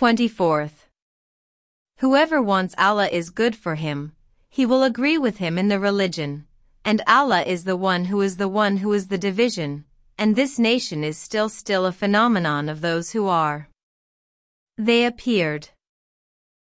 24th. Whoever wants Allah is good for him, he will agree with him in the religion, and Allah is the one who is the one who is the division, and this nation is still still a phenomenon of those who are. They appeared.